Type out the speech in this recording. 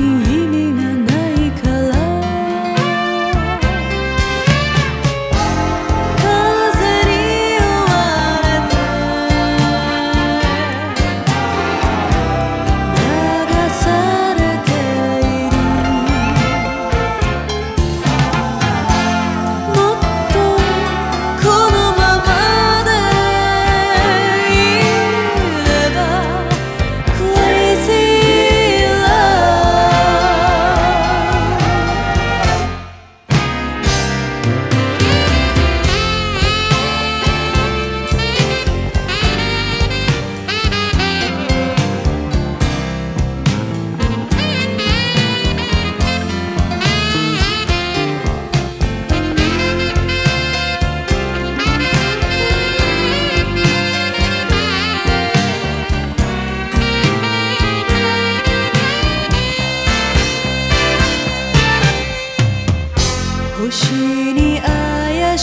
你一米。或许你爱的